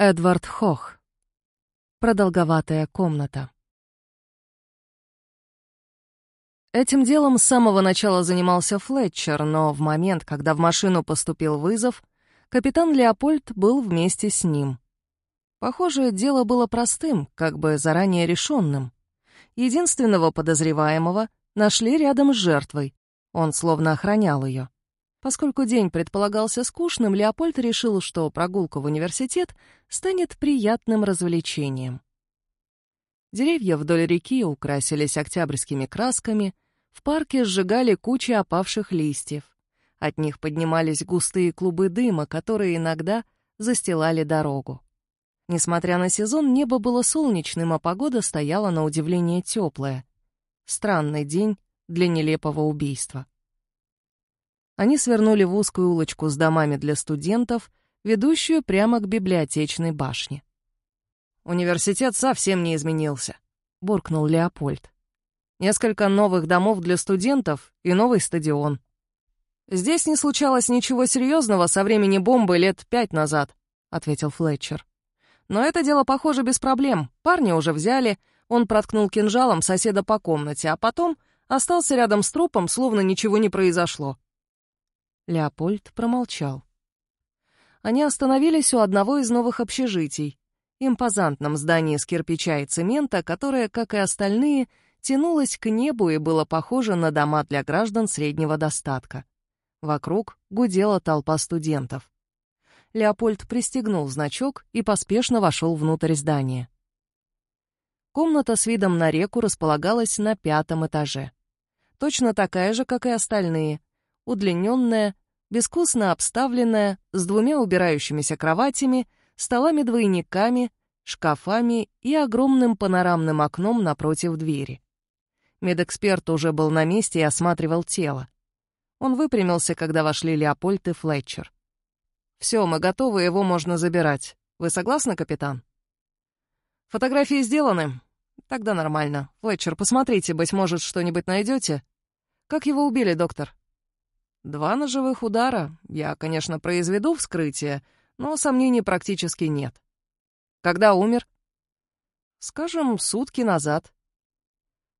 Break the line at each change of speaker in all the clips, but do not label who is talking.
Эдвард Хох. Продолговатая комната. Этим делом с самого начала занимался Флетчер, но в момент, когда в машину поступил вызов, капитан Леопольд был вместе с ним. Похоже, дело было простым, как бы заранее решенным. Единственного подозреваемого нашли рядом с жертвой. Он словно охранял ее. Поскольку день предполагался скучным, Леопольд решил, что прогулка в университет станет приятным развлечением. Деревья вдоль реки украсились октябрьскими красками, в парке сжигали кучи опавших листьев. От них поднимались густые клубы дыма, которые иногда застилали дорогу. Несмотря на сезон, небо было солнечным, а погода стояла на удивление теплая. Странный день для нелепого убийства. Они свернули в узкую улочку с домами для студентов, ведущую прямо к библиотечной башне. «Университет совсем не изменился», — буркнул Леопольд. «Несколько новых домов для студентов и новый стадион. Здесь не случалось ничего серьезного со времени бомбы лет пять назад», — ответил Флетчер. «Но это дело, похоже, без проблем. Парня уже взяли, он проткнул кинжалом соседа по комнате, а потом остался рядом с трупом, словно ничего не произошло. Леопольд промолчал. Они остановились у одного из новых общежитий, импозантном здании из кирпича и цемента, которое, как и остальные, тянулось к небу и было похоже на дома для граждан среднего достатка. Вокруг гудела толпа студентов. Леопольд пристегнул значок и поспешно вошел внутрь здания. Комната с видом на реку располагалась на пятом этаже. Точно такая же, как и остальные, удлиненная, безвкусно обставленная, с двумя убирающимися кроватями, столами-двойниками, шкафами и огромным панорамным окном напротив двери. Медэксперт уже был на месте и осматривал тело. Он выпрямился, когда вошли Леопольд и Флетчер. «Все, мы готовы, его можно забирать. Вы согласны, капитан?» «Фотографии сделаны?» «Тогда нормально. Флетчер, посмотрите, быть может, что-нибудь найдете. Как его убили, доктор?» Два ножевых удара. Я, конечно, произведу вскрытие, но сомнений практически нет. Когда умер? Скажем, сутки назад.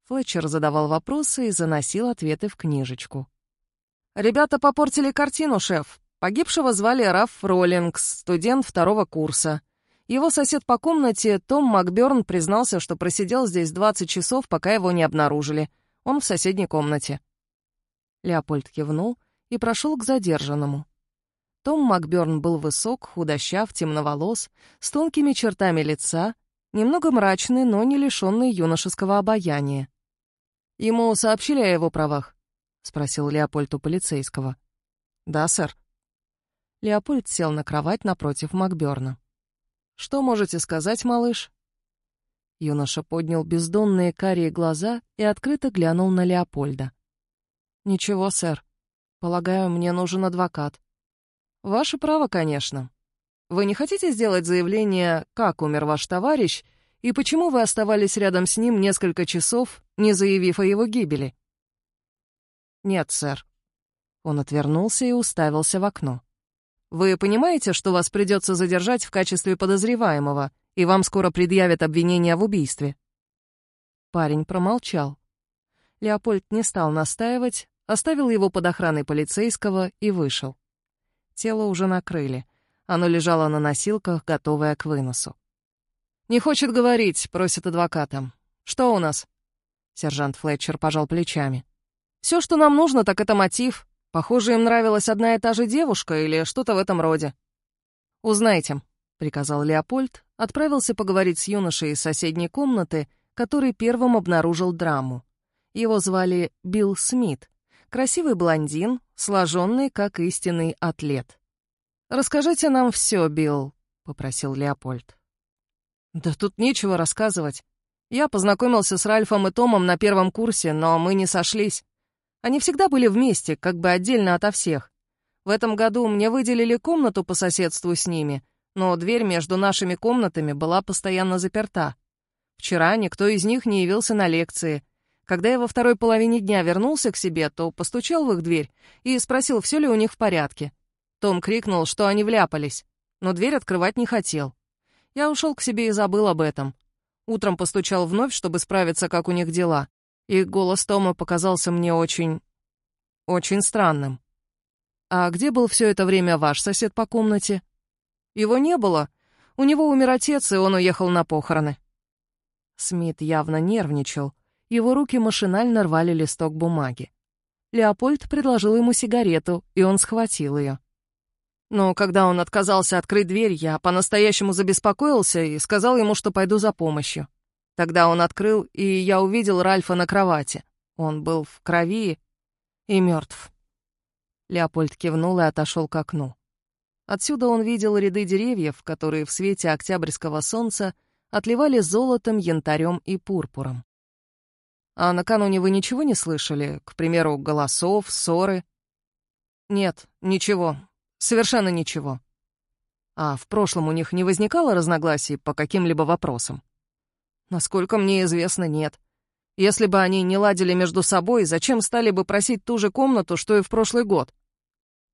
Флетчер задавал вопросы и заносил ответы в книжечку. «Ребята попортили картину, шеф. Погибшего звали Раф Роллингс, студент второго курса. Его сосед по комнате, Том Макберн, признался, что просидел здесь 20 часов, пока его не обнаружили. Он в соседней комнате». Леопольд кивнул и прошел к задержанному. Том Макберн был высок, худощав, темноволос, с тонкими чертами лица, немного мрачный, но не лишенный юношеского обаяния. «Ему сообщили о его правах?» — спросил Леопольд у полицейского. «Да, сэр». Леопольд сел на кровать напротив Макберна. «Что можете сказать, малыш?» Юноша поднял бездонные карие глаза и открыто глянул на Леопольда. «Ничего, сэр. Полагаю, мне нужен адвокат. Ваше право, конечно. Вы не хотите сделать заявление, как умер ваш товарищ, и почему вы оставались рядом с ним несколько часов, не заявив о его гибели? Нет, сэр. Он отвернулся и уставился в окно. Вы понимаете, что вас придется задержать в качестве подозреваемого, и вам скоро предъявят обвинение в убийстве? Парень промолчал. Леопольд не стал настаивать, оставил его под охраной полицейского и вышел. Тело уже накрыли. Оно лежало на носилках, готовое к выносу. «Не хочет говорить», — просит адвоката. «Что у нас?» Сержант Флетчер пожал плечами. «Все, что нам нужно, так это мотив. Похоже, им нравилась одна и та же девушка или что-то в этом роде». «Узнайте», — приказал Леопольд, отправился поговорить с юношей из соседней комнаты, который первым обнаружил драму. Его звали Билл Смит, Красивый блондин, сложенный, как истинный атлет. «Расскажите нам все, Билл», — попросил Леопольд. «Да тут нечего рассказывать. Я познакомился с Ральфом и Томом на первом курсе, но мы не сошлись. Они всегда были вместе, как бы отдельно ото всех. В этом году мне выделили комнату по соседству с ними, но дверь между нашими комнатами была постоянно заперта. Вчера никто из них не явился на лекции, когда я во второй половине дня вернулся к себе, то постучал в их дверь и спросил, все ли у них в порядке. Том крикнул, что они вляпались, но дверь открывать не хотел. Я ушел к себе и забыл об этом. Утром постучал вновь, чтобы справиться, как у них дела. И голос Тома показался мне очень... очень странным. «А где был все это время ваш сосед по комнате?» «Его не было. У него умер отец, и он уехал на похороны». Смит явно нервничал. Его руки машинально рвали листок бумаги. Леопольд предложил ему сигарету, и он схватил ее. Но когда он отказался открыть дверь, я по-настоящему забеспокоился и сказал ему, что пойду за помощью. Тогда он открыл, и я увидел Ральфа на кровати. Он был в крови и мертв. Леопольд кивнул и отошел к окну. Отсюда он видел ряды деревьев, которые в свете октябрьского солнца отливали золотом, янтарем и пурпуром. А накануне вы ничего не слышали? К примеру, голосов, ссоры? Нет, ничего. Совершенно ничего. А в прошлом у них не возникало разногласий по каким-либо вопросам? Насколько мне известно, нет. Если бы они не ладили между собой, зачем стали бы просить ту же комнату, что и в прошлый год?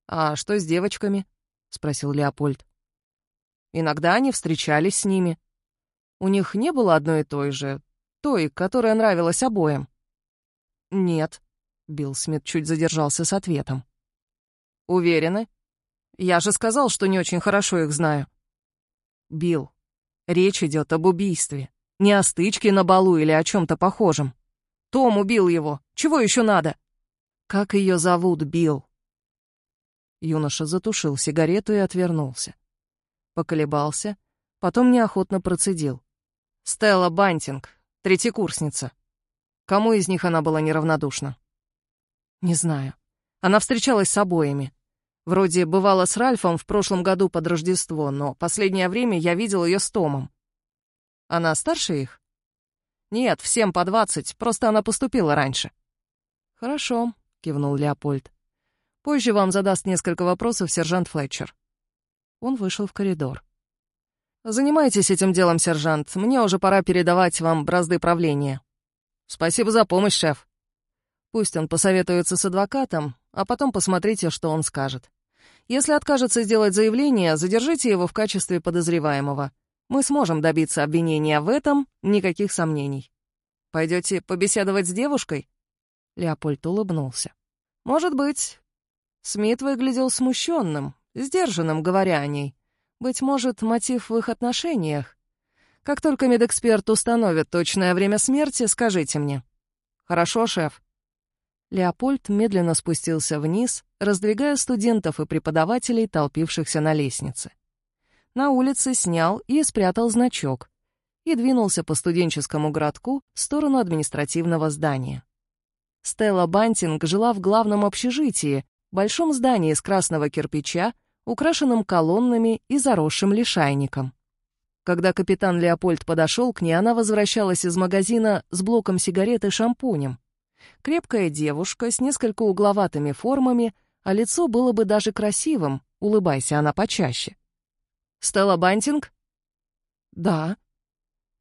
«А что с девочками?» — спросил Леопольд. «Иногда они встречались с ними. У них не было одной и той же, той, которая нравилась обоим?» «Нет», — Билл Смит чуть задержался с ответом. «Уверены? Я же сказал, что не очень хорошо их знаю». «Билл, речь идет об убийстве, не о стычке на балу или о чем то похожем. Том убил его. Чего еще надо?» «Как ее зовут, Билл?» Юноша затушил сигарету и отвернулся. Поколебался, потом неохотно процедил. «Стелла Бантинг, Третьекурсница. Кому из них она была неравнодушна? Не знаю. Она встречалась с обоими. Вроде бывала с Ральфом в прошлом году под Рождество, но последнее время я видел ее с Томом. Она старше их? Нет, всем по двадцать, просто она поступила раньше. Хорошо, кивнул Леопольд. Позже вам задаст несколько вопросов сержант Флетчер. Он вышел в коридор. «Занимайтесь этим делом, сержант. Мне уже пора передавать вам бразды правления». «Спасибо за помощь, шеф». Пусть он посоветуется с адвокатом, а потом посмотрите, что он скажет. Если откажется сделать заявление, задержите его в качестве подозреваемого. Мы сможем добиться обвинения в этом, никаких сомнений. Пойдете побеседовать с девушкой?» Леопольд улыбнулся. «Может быть». Смит выглядел смущенным, сдержанным, говоря о ней. Быть может, мотив в их отношениях? Как только медэксперт установит точное время смерти, скажите мне. Хорошо, шеф. Леопольд медленно спустился вниз, раздвигая студентов и преподавателей, толпившихся на лестнице. На улице снял и спрятал значок и двинулся по студенческому городку в сторону административного здания. Стелла Бантинг жила в главном общежитии, большом здании из красного кирпича, украшенным колоннами и заросшим лишайником. Когда капитан Леопольд подошел к ней, она возвращалась из магазина с блоком сигарет и шампунем. Крепкая девушка с несколько угловатыми формами, а лицо было бы даже красивым, улыбайся она почаще. «Стелла Бантинг?» «Да».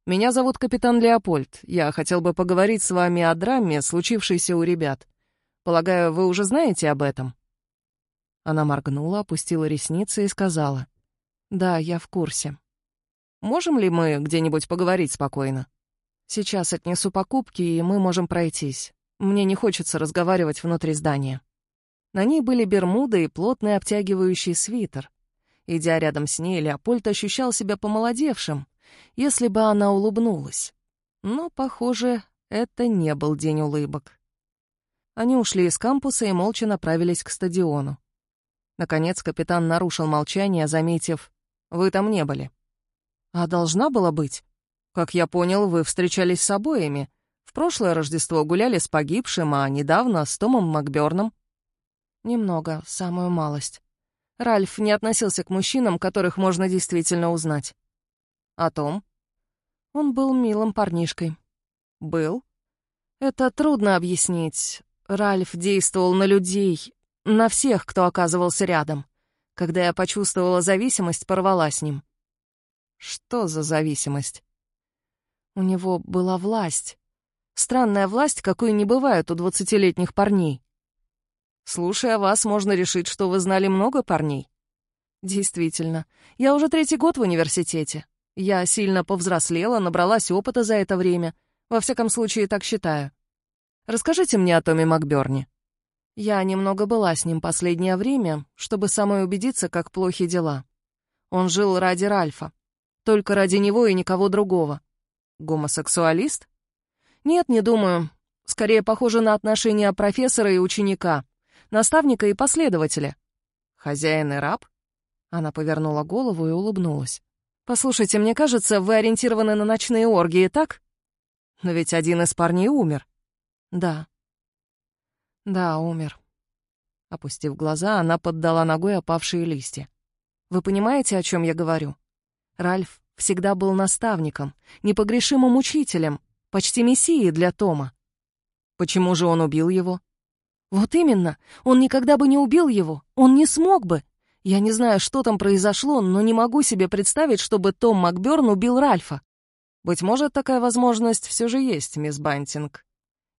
«Меня зовут капитан Леопольд. Я хотел бы поговорить с вами о драме, случившейся у ребят. Полагаю, вы уже знаете об этом?» Она моргнула, опустила ресницы и сказала. «Да, я в курсе. Можем ли мы где-нибудь поговорить спокойно? Сейчас отнесу покупки, и мы можем пройтись. Мне не хочется разговаривать внутри здания». На ней были бермуды и плотный обтягивающий свитер. Идя рядом с ней, Леопольд ощущал себя помолодевшим, если бы она улыбнулась. Но, похоже, это не был день улыбок. Они ушли из кампуса и молча направились к стадиону. Наконец капитан нарушил молчание, заметив, «Вы там не были». «А должна была быть? Как я понял, вы встречались с обоими. В прошлое Рождество гуляли с погибшим, а недавно с Томом Макберном». «Немного, самую малость. Ральф не относился к мужчинам, которых можно действительно узнать». «А Том?» «Он был милым парнишкой». «Был?» «Это трудно объяснить. Ральф действовал на людей, на всех, кто оказывался рядом. Когда я почувствовала зависимость, порвала с ним. Что за зависимость? У него была власть. Странная власть, какой не бывает у двадцатилетних парней. Слушая вас, можно решить, что вы знали много парней. Действительно. Я уже третий год в университете. Я сильно повзрослела, набралась опыта за это время. Во всяком случае, так считаю. Расскажите мне о Томе Макберне. Я немного была с ним последнее время, чтобы самой убедиться, как плохи дела. Он жил ради Ральфа. Только ради него и никого другого. Гомосексуалист? Нет, не думаю. Скорее похоже на отношения профессора и ученика, наставника и последователя. Хозяин и раб? Она повернула голову и улыбнулась. «Послушайте, мне кажется, вы ориентированы на ночные оргии, так? Но ведь один из парней умер». «Да». «Да, умер». Опустив глаза, она поддала ногой опавшие листья. «Вы понимаете, о чем я говорю? Ральф всегда был наставником, непогрешимым учителем, почти мессией для Тома. Почему же он убил его? Вот именно, он никогда бы не убил его, он не смог бы. Я не знаю, что там произошло, но не могу себе представить, чтобы Том Макберн убил Ральфа. Быть может, такая возможность все же есть, мисс Бантинг.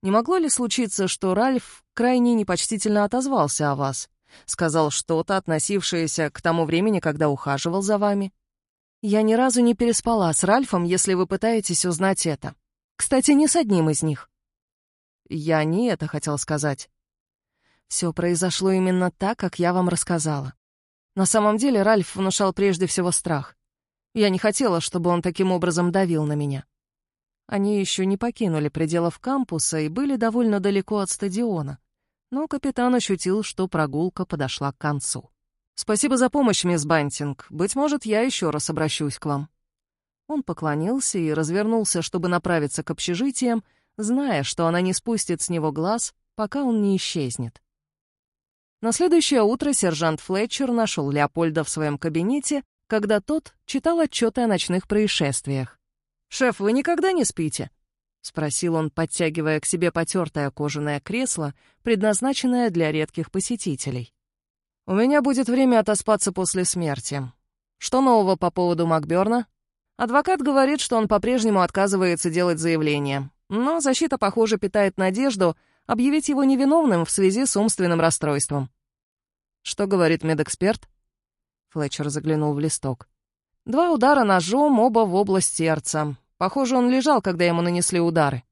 Не могло ли случиться, что Ральф крайне непочтительно отозвался о вас? Сказал что-то, относившееся к тому времени, когда ухаживал за вами? Я ни разу не переспала с Ральфом, если вы пытаетесь узнать это. Кстати, не с одним из них. Я не это хотел сказать. Все произошло именно так, как я вам рассказала. На самом деле Ральф внушал прежде всего страх. Я не хотела, чтобы он таким образом давил на меня. Они еще не покинули пределов кампуса и были довольно далеко от стадиона. Но капитан ощутил, что прогулка подошла к концу. «Спасибо за помощь, мисс Бантинг. Быть может, я еще раз обращусь к вам». Он поклонился и развернулся, чтобы направиться к общежитиям, зная, что она не спустит с него глаз, пока он не исчезнет. На следующее утро сержант Флетчер нашел Леопольда в своем кабинете, когда тот читал отчеты о ночных происшествиях. «Шеф, вы никогда не спите?» — спросил он, подтягивая к себе потертое кожаное кресло, предназначенное для редких посетителей. «У меня будет время отоспаться после смерти. Что нового по поводу Макберна?» Адвокат говорит, что он по-прежнему отказывается делать заявление, но защита, похоже, питает надежду объявить его невиновным в связи с умственным расстройством. «Что говорит медэксперт?» Флетчер заглянул в листок. «Два удара ножом, оба в область сердца. Похоже, он лежал, когда ему нанесли удары.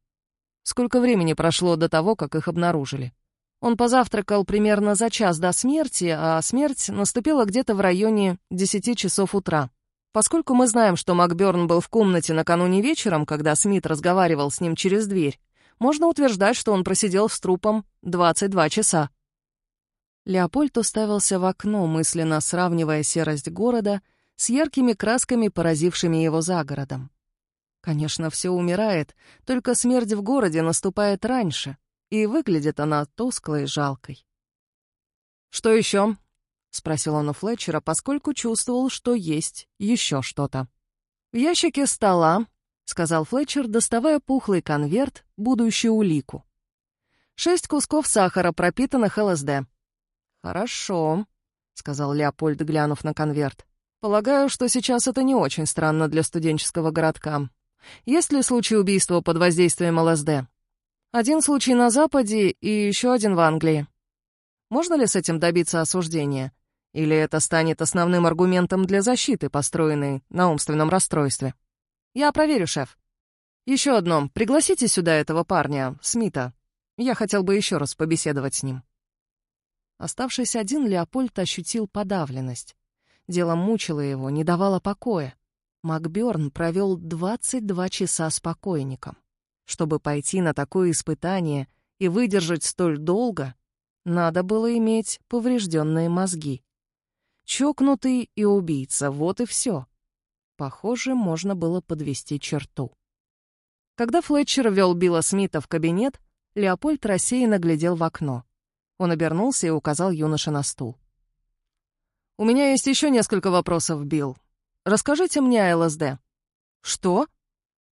Сколько времени прошло до того, как их обнаружили? Он позавтракал примерно за час до смерти, а смерть наступила где-то в районе 10 часов утра. Поскольку мы знаем, что Макберн был в комнате накануне вечером, когда Смит разговаривал с ним через дверь, можно утверждать, что он просидел с трупом 22 часа. Леопольд уставился в окно, мысленно сравнивая серость города с яркими красками, поразившими его за городом. Конечно, все умирает, только смерть в городе наступает раньше, и выглядит она тусклой и жалкой. «Что еще?» — спросил он у Флетчера, поскольку чувствовал, что есть еще что-то. «В ящике стола», — сказал Флетчер, доставая пухлый конверт, будущую улику. «Шесть кусков сахара, пропитанных ЛСД. «Хорошо», — сказал Леопольд, глянув на конверт. «Полагаю, что сейчас это не очень странно для студенческого городка. Есть ли случай убийства под воздействием ЛСД? Один случай на Западе и еще один в Англии. Можно ли с этим добиться осуждения? Или это станет основным аргументом для защиты, построенной на умственном расстройстве? Я проверю, шеф. Еще одно. Пригласите сюда этого парня, Смита. Я хотел бы еще раз побеседовать с ним. Оставшись один, Леопольд ощутил подавленность. Дело мучило его, не давало покоя. Макберн провел 22 часа с покойником. Чтобы пойти на такое испытание и выдержать столь долго, надо было иметь поврежденные мозги. Чокнутый и убийца, вот и все. Похоже, можно было подвести черту. Когда Флетчер вел Билла Смита в кабинет, Леопольд рассеянно глядел в окно. Он обернулся и указал юноше на стул. «У меня есть еще несколько вопросов, Билл. Расскажите мне о ЛСД». «Что?»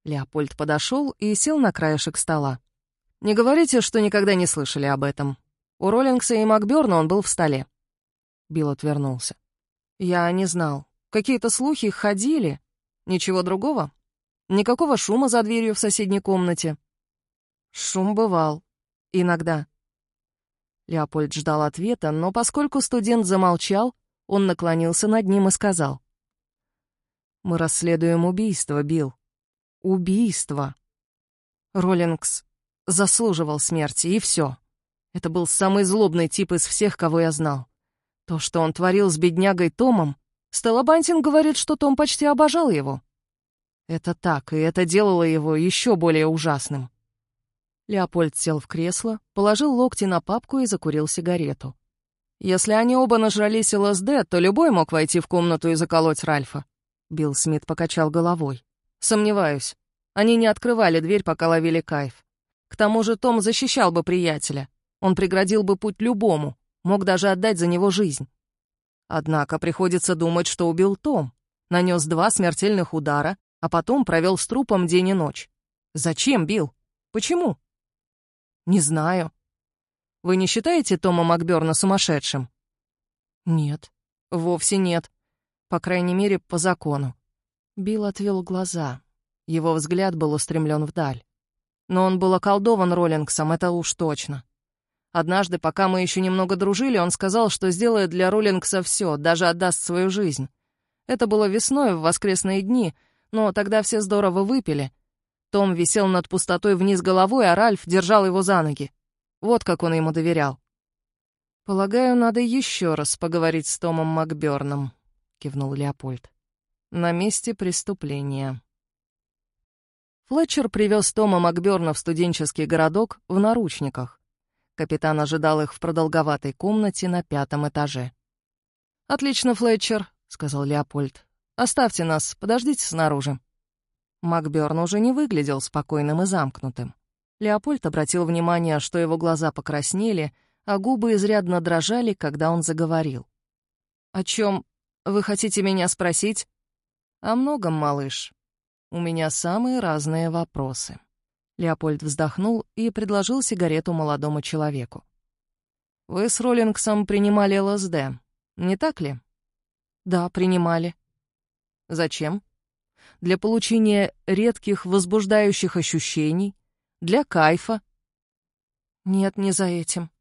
Леопольд подошел и сел на краешек стола. «Не говорите, что никогда не слышали об этом. У Роллингса и Макберна он был в столе». Билл отвернулся. «Я не знал. Какие-то слухи ходили. Ничего другого? Никакого шума за дверью в соседней комнате?» «Шум бывал. Иногда. Леопольд ждал ответа, но поскольку студент замолчал, он наклонился над ним и сказал. Мы расследуем убийство, Билл. Убийство. Роллингс заслуживал смерти, и все. Это был самый злобный тип из всех, кого я знал. То, что он творил с беднягой Томом, Стелла Бантин говорит, что Том почти обожал его. Это так, и это делало его еще более ужасным. Леопольд сел в кресло, положил локти на папку и закурил сигарету. Если они оба нажрались ЛСД, то любой мог войти в комнату и заколоть Ральфа. Билл Смит покачал головой. Сомневаюсь. Они не открывали дверь, пока ловили кайф. К тому же Том защищал бы приятеля. Он преградил бы путь любому, мог даже отдать за него жизнь. Однако приходится думать, что убил Том. Нанес два смертельных удара, а потом провел с трупом день и ночь. Зачем бил? Почему? Не знаю. Вы не считаете Тома Макберна сумасшедшим? Нет, вовсе нет. По крайней мере, по закону. Билл отвел глаза. Его взгляд был устремлен вдаль. Но он был околдован Роллингсом, это уж точно. Однажды, пока мы еще немного дружили, он сказал, что сделает для Роллингса все, даже отдаст свою жизнь. Это было весной, в воскресные дни, но тогда все здорово выпили. Том висел над пустотой вниз головой, а Ральф держал его за ноги. Вот как он ему доверял. «Полагаю, надо еще раз поговорить с Томом Макберном», — кивнул Леопольд. «На месте преступления». Флетчер привез Тома Макберна в студенческий городок в наручниках. Капитан ожидал их в продолговатой комнате на пятом этаже. «Отлично, Флетчер», — сказал Леопольд. «Оставьте нас, подождите снаружи». Макберн уже не выглядел спокойным и замкнутым. Леопольд обратил внимание, что его глаза покраснели, а губы изрядно дрожали, когда он заговорил. «О чем вы хотите меня спросить?» «О многом, малыш. У меня самые разные вопросы». Леопольд вздохнул и предложил сигарету молодому человеку. «Вы с Роллингсом принимали ЛСД, не так ли?» «Да, принимали». «Зачем?» «Для получения редких возбуждающих ощущений, для кайфа». «Нет, не за этим.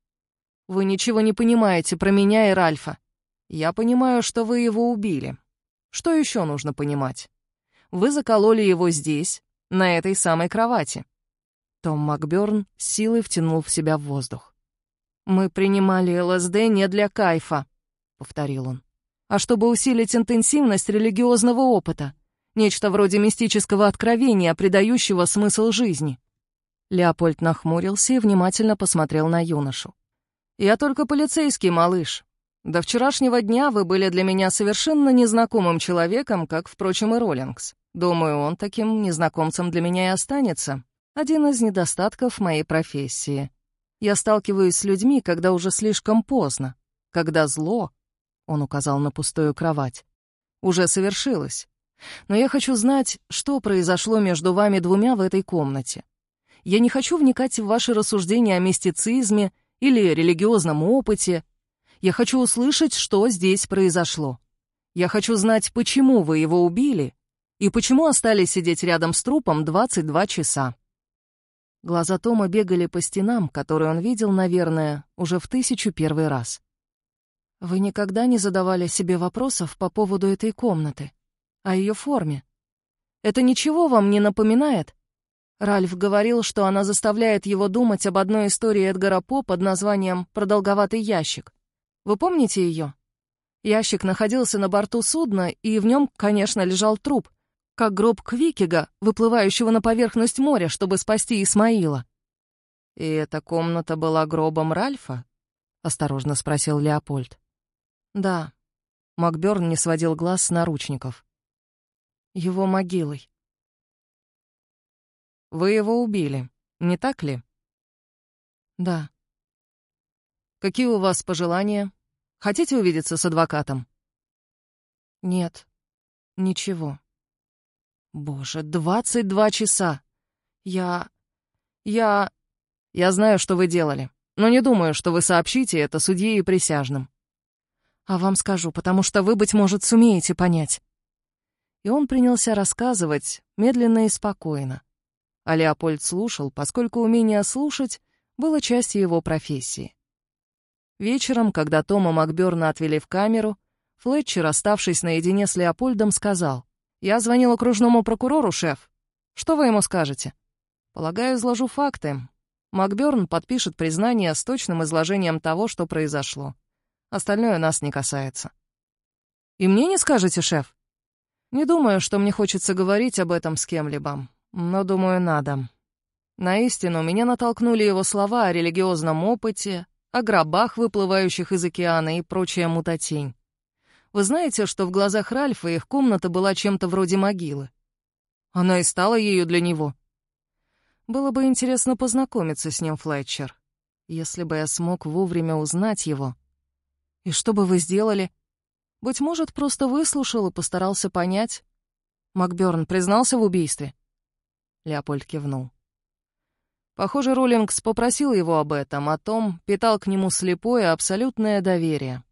Вы ничего не понимаете про меня и Ральфа. Я понимаю, что вы его убили. Что еще нужно понимать? Вы закололи его здесь, на этой самой кровати». Том Макберн силой втянул в себя воздух. «Мы принимали ЛСД не для кайфа», — повторил он, «а чтобы усилить интенсивность религиозного опыта, нечто вроде мистического откровения, придающего смысл жизни». Леопольд нахмурился и внимательно посмотрел на юношу. «Я только полицейский, малыш. До вчерашнего дня вы были для меня совершенно незнакомым человеком, как, впрочем, и Роллингс. Думаю, он таким незнакомцем для меня и останется. Один из недостатков моей профессии. Я сталкиваюсь с людьми, когда уже слишком поздно, когда зло, он указал на пустую кровать, уже совершилось. Но я хочу знать, что произошло между вами двумя в этой комнате. Я не хочу вникать в ваши рассуждения о мистицизме или религиозном опыте. Я хочу услышать, что здесь произошло. Я хочу знать, почему вы его убили и почему остались сидеть рядом с трупом 22 часа. Глаза Тома бегали по стенам, которые он видел, наверное, уже в тысячу первый раз. «Вы никогда не задавали себе вопросов по поводу этой комнаты, о ее форме? Это ничего вам не напоминает?» Ральф говорил, что она заставляет его думать об одной истории Эдгара По под названием «Продолговатый ящик». Вы помните ее? Ящик находился на борту судна, и в нем, конечно, лежал труп, как гроб Квикига, выплывающего на поверхность моря, чтобы спасти Исмаила. «И эта комната была гробом Ральфа?» — осторожно спросил Леопольд. «Да». Макберн не сводил глаз с наручников. «Его могилой». Вы его убили, не так ли? Да. Какие у вас пожелания? Хотите увидеться с адвокатом? Нет. Ничего. Боже, двадцать два часа. Я... Я... Я знаю, что вы делали, но не думаю, что вы сообщите это судье и присяжным. А вам скажу, потому что вы, быть может, сумеете понять. И он принялся рассказывать, медленно и спокойно, а Леопольд слушал, поскольку умение слушать было частью его профессии. Вечером, когда Тома Макберна отвели в камеру, Флетчер, оставшись наедине с Леопольдом, сказал, Я звонил окружному прокурору, шеф. Что вы ему скажете? Полагаю, изложу факты. Макберн подпишет признание с точным изложением того, что произошло. Остальное нас не касается. И мне не скажете, шеф? Не думаю, что мне хочется говорить об этом с кем-либо, но, думаю, надо. На истину меня натолкнули его слова о религиозном опыте, о гробах, выплывающих из океана и прочая мутатень. Вы знаете, что в глазах Ральфа их комната была чем-то вроде могилы? Она и стала ею для него. Было бы интересно познакомиться с ним, Флетчер, если бы я смог вовремя узнать его. И что бы вы сделали? Быть может, просто выслушал и постарался понять? Макберн признался в убийстве? Леопольд кивнул. Похоже, Роллингс попросил его об этом, о том, питал к нему слепое, абсолютное доверие.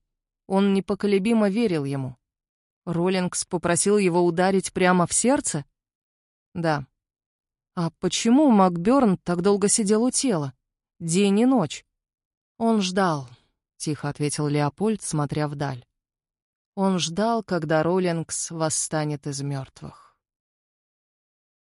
Он непоколебимо верил ему. Роллингс попросил его ударить прямо в сердце? Да. А почему Макберн так долго сидел у тела? День и ночь. Он ждал, — тихо ответил Леопольд, смотря вдаль. Он ждал, когда Роллингс восстанет из мертвых.